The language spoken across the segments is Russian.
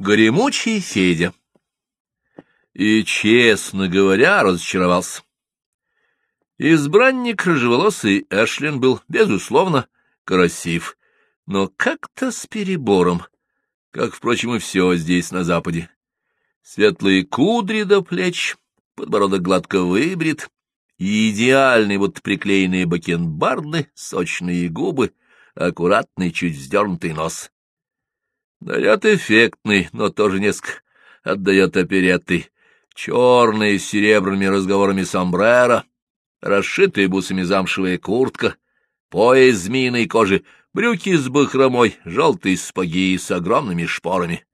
Горемучий Федя. И, честно говоря, разочаровался. Избранник рыжеволосый Эшлин был, безусловно, красив, но как-то с перебором, как, впрочем, и все здесь, на Западе. Светлые кудри до плеч, подбородок гладко выбрит, и идеальные вот приклеенные бакенбарды, сочные губы, аккуратный, чуть вздернутый нос. Наряд эффектный, но тоже несколько отдает опереттой. Черные с серебряными разговорами сомбреро, расшитая бусами замшевая куртка, пояс змеиной кожи, брюки с бахромой, желтые спаги с огромными шпорами.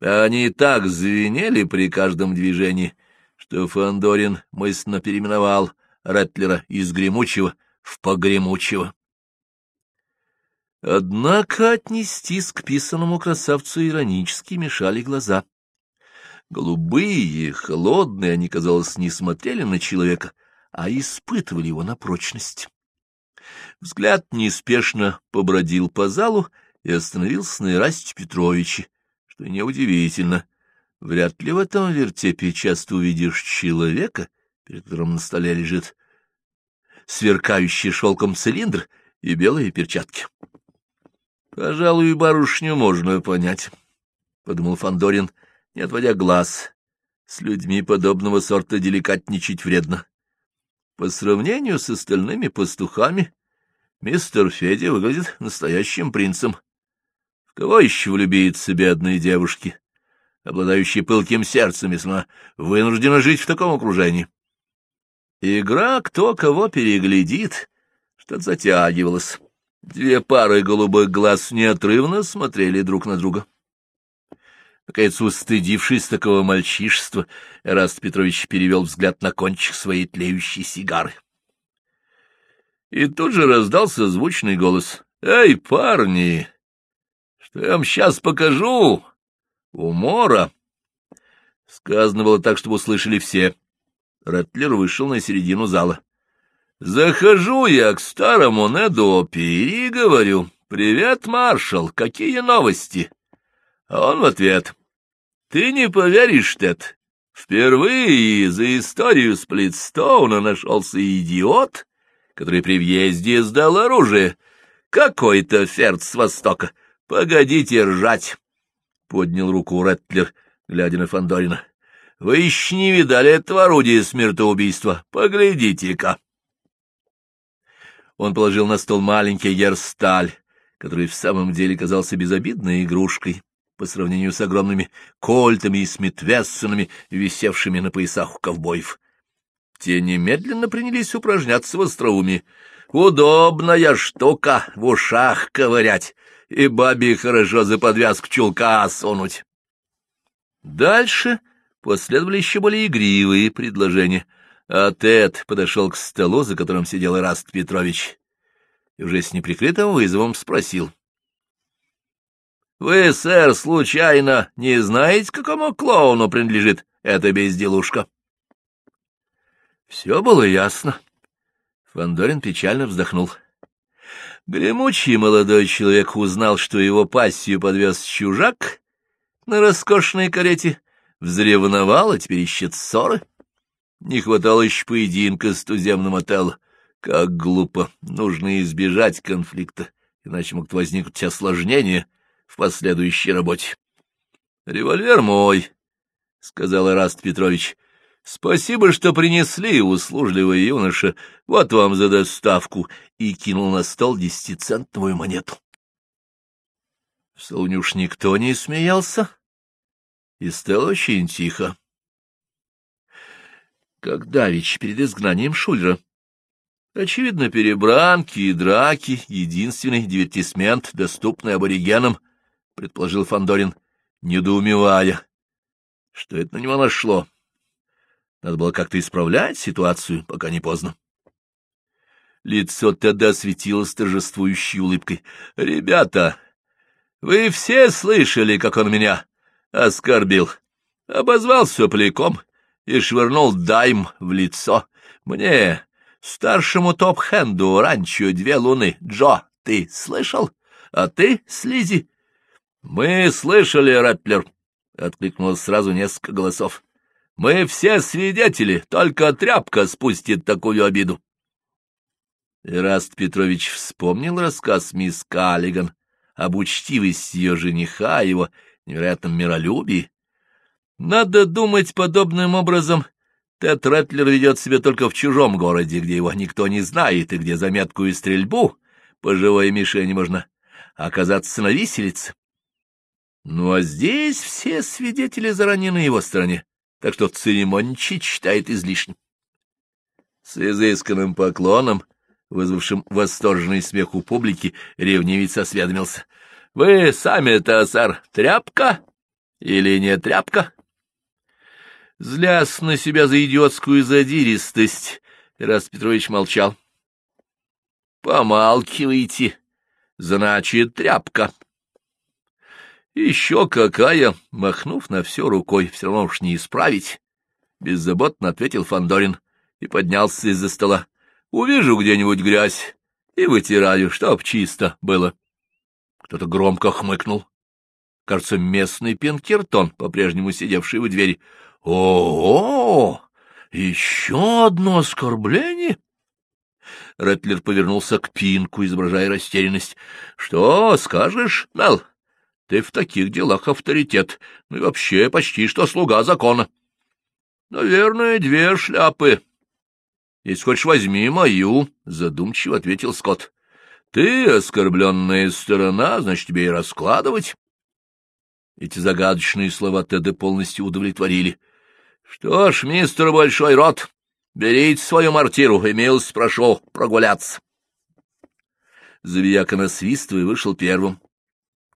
Они так звенели при каждом движении, что Фандорин мысленно переименовал Реттлера из гремучего в погремучего. Однако отнестись к писанному красавцу иронически мешали глаза. Голубые, холодные, они, казалось, не смотрели на человека, а испытывали его на прочность. Взгляд неспешно побродил по залу и остановился на Ирасте Петровиче, что неудивительно. Вряд ли в этом вертепе часто увидишь человека, перед которым на столе лежит сверкающий шелком цилиндр и белые перчатки. Пожалуй, барышню можно понять, — подумал Фандорин, не отводя глаз. С людьми подобного сорта деликатничать вредно. По сравнению с остальными пастухами, мистер Федя выглядит настоящим принцем. В кого еще влюбиться бедные девушки, обладающие пылким сердцем, весьма вынуждены жить в таком окружении? Игра «Кто кого переглядит» что-то затягивалась. Две пары голубых глаз неотрывно смотрели друг на друга. Наконец, устыдившись такого мальчишества, Эраст Петрович перевел взгляд на кончик своей тлеющей сигары. И тут же раздался звучный голос. «Эй, парни, что я вам сейчас покажу? Умора!» Сказано было так, чтобы услышали все. Реттлер вышел на середину зала. Захожу я к старому Неду и говорю, «Привет, маршал, какие новости?» А он в ответ, «Ты не поверишь, Тед, впервые за историю Сплитстоуна нашелся идиот, который при въезде сдал оружие. Какой-то ферт с востока. Погодите ржать!» Поднял руку Реттлер, глядя на Фандорина. «Вы еще не видали этого орудия смертоубийства? Поглядите-ка!» Он положил на стол маленький герсталь, который в самом деле казался безобидной игрушкой по сравнению с огромными кольтами и смитвессонами, висевшими на поясах у ковбоев. Те немедленно принялись упражняться в остроумии. Удобная штука в ушах ковырять, и бабе хорошо за подвязку чулка сунуть. Дальше последовали еще более игривые предложения — а Тед подошел к столу, за которым сидел Ираст Петрович, и уже с неприкрытым вызовом спросил. — Вы, сэр, случайно не знаете, какому клоуну принадлежит эта безделушка? Все было ясно. Фандорин печально вздохнул. Гремучий молодой человек узнал, что его пассию подвез чужак на роскошной карете, взревновал, а теперь ищет ссоры. Не хватало еще поединка с туземным отелло. Как глупо. Нужно избежать конфликта, иначе могут возникнуть осложнения в последующей работе. — Револьвер мой, — сказал Ираст Петрович. — Спасибо, что принесли, услужливый юноша. Вот вам за доставку. И кинул на стол десятицентовую монету. В салоне никто не смеялся, и стало очень тихо как давич перед изгнанием Шульера. Очевидно, перебранки и драки — единственный дивертисмент, доступный аборигенам, — предположил Фандорин, недоумевая, что это на него нашло. Надо было как-то исправлять ситуацию, пока не поздно. Лицо Теда осветилось торжествующей улыбкой. — Ребята, вы все слышали, как он меня оскорбил? Обозвал сопляком и швырнул дайм в лицо. Мне, старшему топ-хенду, ранчо две луны. Джо, ты слышал? А ты, Слизи? — Мы слышали, Рэтлер, — откликнулось сразу несколько голосов. — Мы все свидетели, только тряпка спустит такую обиду. Ираст Петрович вспомнил рассказ мисс Каллиган об учтивости ее жениха, его невероятном миролюбии. Надо думать подобным образом. Тед Рэтлер ведет себя только в чужом городе, где его никто не знает, и где за меткую стрельбу по живой мишени можно оказаться на виселице. Ну, а здесь все свидетели заранее на его стороне, так что церемонничать считает излишним. С изысканным поклоном, вызвавшим восторженный смех у публики, ревнивец осведомился. — Вы сами-то, сэр, тряпка или не тряпка? Злясь на себя за идиотскую задиристость, Раз Петрович молчал. — Помалкивайте, значит, тряпка. Еще какая, махнув на все рукой, все равно уж не исправить, беззаботно ответил Фандорин и поднялся из-за стола. Увижу где-нибудь грязь и вытираю, чтоб чисто было. Кто-то громко хмыкнул. Кажется, местный Пинкертон, по-прежнему сидевший у двери. «О, -о, -о еще одно оскорбление!» Рэтлер повернулся к Пинку, изображая растерянность. — Что скажешь, Мел? Ты в таких делах авторитет, ну и вообще почти что слуга закона. — Наверное, две шляпы. — Если хочешь, возьми мою, — задумчиво ответил Скотт. — Ты оскорбленная сторона, значит, тебе и раскладывать. Эти загадочные слова Теда полностью удовлетворили. — Что ж, мистер Большой Рот, берите свою мартиру, и милость прошу прогуляться. Завияка насвистывая вышел первым.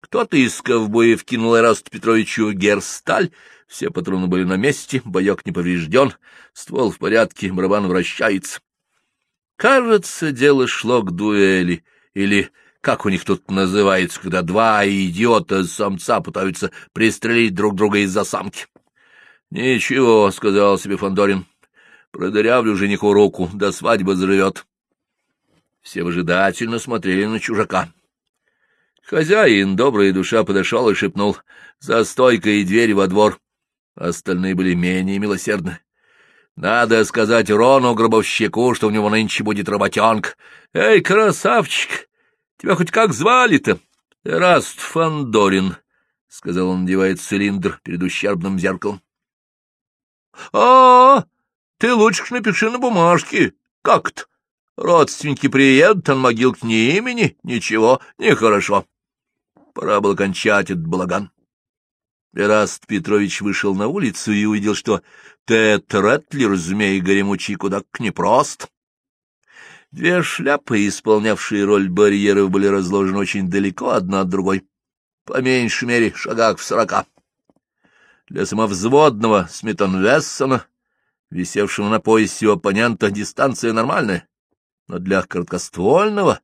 Кто-то из ковбоев кинул Эрасту Петровичу герсталь, все патроны были на месте, боек не поврежден, ствол в порядке, барабан вращается. Кажется, дело шло к дуэли, или как у них тут называется, когда два идиота-самца пытаются пристрелить друг друга из-за самки. — Ничего, — сказал себе Фандорин, — продырявлю жениху руку, до свадьбы зарывет. Все выжидательно смотрели на чужака. Хозяин, добрая душа, подошел и шепнул «За стойкой и дверь во двор». Остальные были менее милосердны. Надо сказать Рону, гробовщику, что у него нынче будет работенка. Эй, красавчик, тебя хоть как звали-то? Раст Фандорин, — сказал он, надевая цилиндр перед ущербным зеркалом. — А, ты лучше напиши на бумажке. Как-то? Родственники приедут, а могил к ни имени, ничего, нехорошо. Пора было кончать этот балаган. Эраст Петрович вышел на улицу и увидел, что Тед Рэтлер, змей горемучий, куда к непрост. Две шляпы, исполнявшие роль барьеров, были разложены очень далеко одна от другой, по меньшей мере шагах в сорока. Для самовзводного Смитон Вессона, висевшего на поясе у оппонента, дистанция нормальная, но для короткоствольного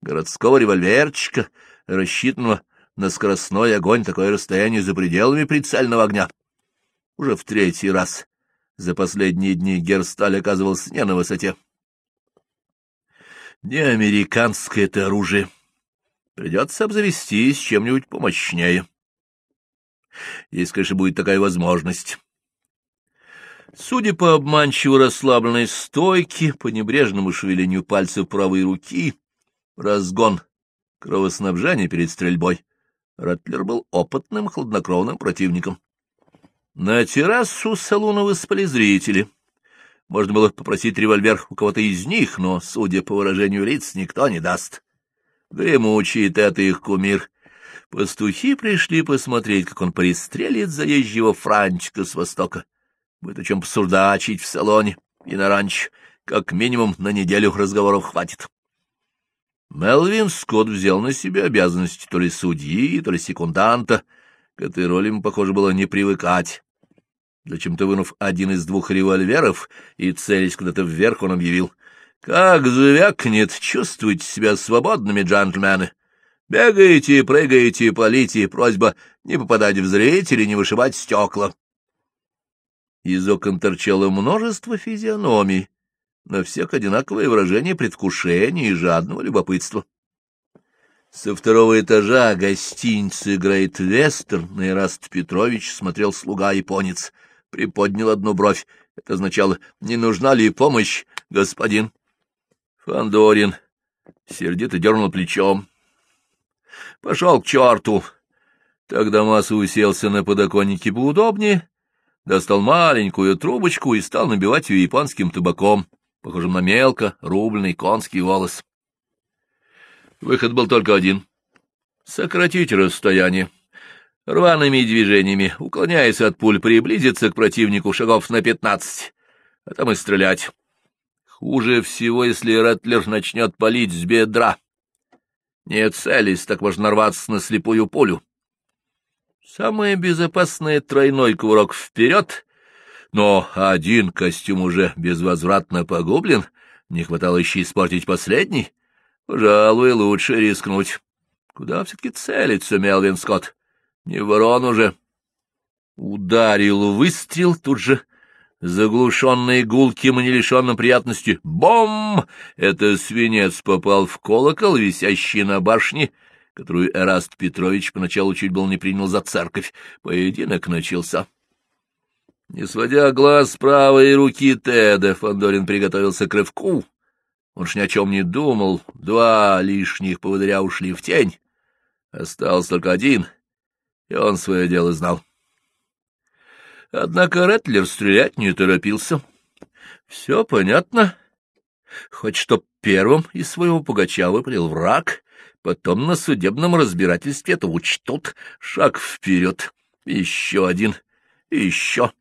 городского револьверчика, рассчитанного на скоростной огонь такое расстояние за пределами прицельного огня. Уже в третий раз за последние дни Герсталь оказывался не на высоте. Не американское это оружие. Придется обзавестись чем-нибудь помощнее. Если, конечно, будет такая возможность. Судя по обманчиво расслабленной стойке, по небрежному шевелению пальцев правой руки, разгон кровоснабжения перед стрельбой, Ратлер был опытным, хладнокровным противником. На террасу салона выспали зрители. Можно было попросить револьвер у кого-то из них, но, судя по выражению лиц, никто не даст. Гремучий это их кумир. Пастухи пришли посмотреть, как он пристрелит заезжего Франчика с востока. Будет о чем посурдачить в салоне и на ранч. Как минимум на неделю разговоров хватит. Мелвин Скотт взял на себя обязанности то ли судьи, то ли секунданта. К этой роли ему, похоже, было не привыкать. Зачем-то вынув один из двух револьверов и целясь куда-то вверх, он объявил. — Как звякнет, чувствуйте себя свободными, джентльмены. Бегаете, прыгаете, полите, просьба не попадать в зрителей, не вышибать стекла. Из окон торчало множество физиономий на всех одинаковое выражение предвкушения и жадного любопытства. Со второго этажа гостиницы играет вестерн, на Ираст Петрович смотрел слуга-японец, приподнял одну бровь. Это означало, не нужна ли помощь, господин? Фандорин сердито дернул плечом. Пошел к черту. Тогда Масса уселся на подоконнике поудобнее, достал маленькую трубочку и стал набивать ее японским табаком, похожим на мелко рубленый конский волос. Выход был только один — сократить расстояние. Рваными движениями, уклоняясь от пуль, приблизиться к противнику шагов на пятнадцать, а там и стрелять. Хуже всего, если Рэтлер начнет палить с бедра. Не целясь, так можно нарваться на слепую пулю. Самое безопасное — тройной кувырок вперед, но один костюм уже безвозвратно погублен, не хватало еще испортить последний. Пожалуй, лучше рискнуть. Куда все-таки целится Мелвин Скотт? Не ворон уже. Ударил выстрел, тут же заглушенный гулким и не лишенным приятности. Бом! Это свинец попал в колокол, висящий на башне, которую Эраст Петрович поначалу чуть был не принял за церковь. Поединок начался. Не сводя глаз с правой руки Теда, Фандорин приготовился к рывку. Он ж ни о чем не думал. Два лишних поводыря ушли в тень. Остался только один, и он свое дело знал. Однако Рэтлер стрелять не торопился. Все понятно. Хоть чтоб первым из своего пугача выпалил враг, потом на судебном разбирательстве это учтут. Шаг вперед. Еще один. еще.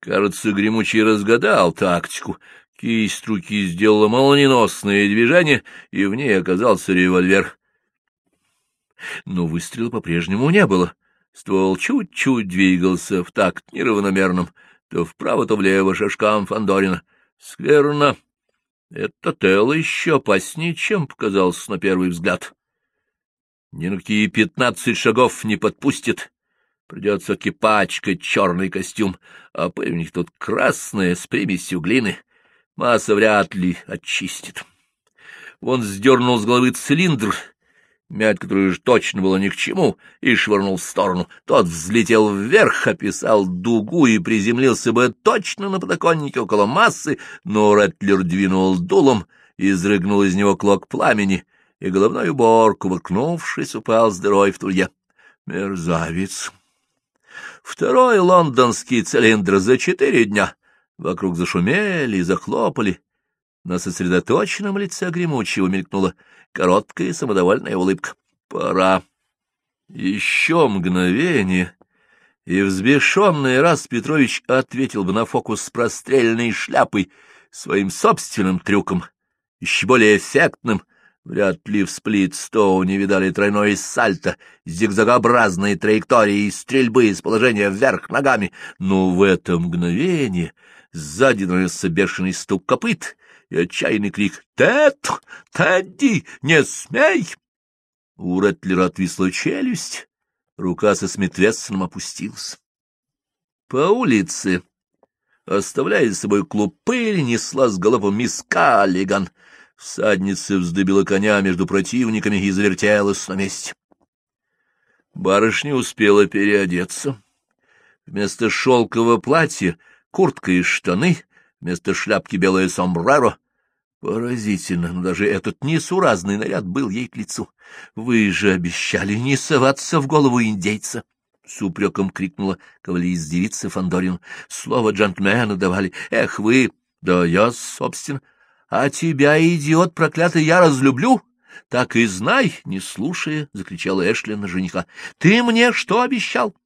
Кажется, Гремучий разгадал тактику. Кисть руки сделала молниеносное движение, и в ней оказался револьвер. Но выстрела по-прежнему не было. Ствол чуть-чуть двигался в такт неравномерным, то вправо, то влево шажкам Фандорина. Скверно. Это тело еще опаснее, чем показалось на первый взгляд. Ни на какие пятнадцать шагов не подпустит. Придется кипачкать черный костюм, а пыль у них тут красная, с примесью глины — Масса вряд ли очистит. Он сдернул с головы цилиндр, мять который уж точно было ни к чему, и швырнул в сторону. Тот взлетел вверх, описал дугу и приземлился бы точно на подоконнике около массы, но Рэтлер двинул дулом, изрыгнул из него клок пламени, и головной убор, кувыркнувшись, упал с дырой в тулье. Мерзавец! Второй лондонский цилиндр за четыре дня. Вокруг зашумели и захлопали. На сосредоточенном лице гремучего мелькнула короткая самодовольная улыбка. Пора. Еще мгновение, и взбешенный раз Петрович ответил бы на фокус с прострельной шляпой своим собственным трюком, еще более эффектным, Вряд ли в сплит-стоу не видали тройное сальто, зигзагообразной траектории стрельбы из положения вверх ногами, но в это мгновение Сзади донесся бешеный стук копыт и отчаянный крик «Тед! Тедди! Не смей!» У Рэтлера отвисла челюсть, рука со Смитвессоном опустилась. По улице, оставляя за собой клуб пыли, несла с головом мисс Каллиган. Всадница вздыбила коня между противниками и завертелась на месте. Барышня успела переодеться. Вместо шелкового платья — куртка и штаны, вместо шляпки белое сомбреро. Поразительно, но даже этот несуразный наряд был ей к лицу. Вы же обещали не соваться в голову индейца. С упреком крикнула кавалерист-девица Фандорин. Слово джентльмена давали. Эх вы! Да я, собственно. А тебя, идиот проклятый, я разлюблю. Так и знай, не слушая, — закричала Эшли на жениха. Ты мне что обещал?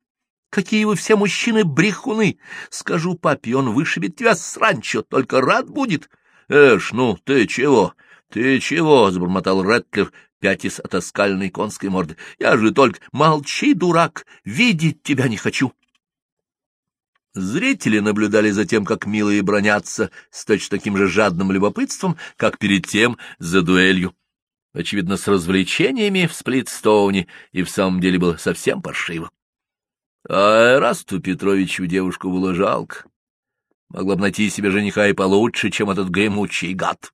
Какие вы все мужчины брехуны! Скажу папе, он вышибет тебя с только рад будет. Эш, ну, ты чего? Ты чего? — забормотал Рэтлер, пятясь от оскальной конской морды. Я же только... Молчи, дурак! Видеть тебя не хочу! Зрители наблюдали за тем, как милые бронятся с точно таким же жадным любопытством, как перед тем за дуэлью. Очевидно, с развлечениями в Сплитстоуне и в самом деле было совсем паршиво. А Расту Петровичу девушку было жалко. Могла бы найти себе жениха и получше, чем этот гремучий гад.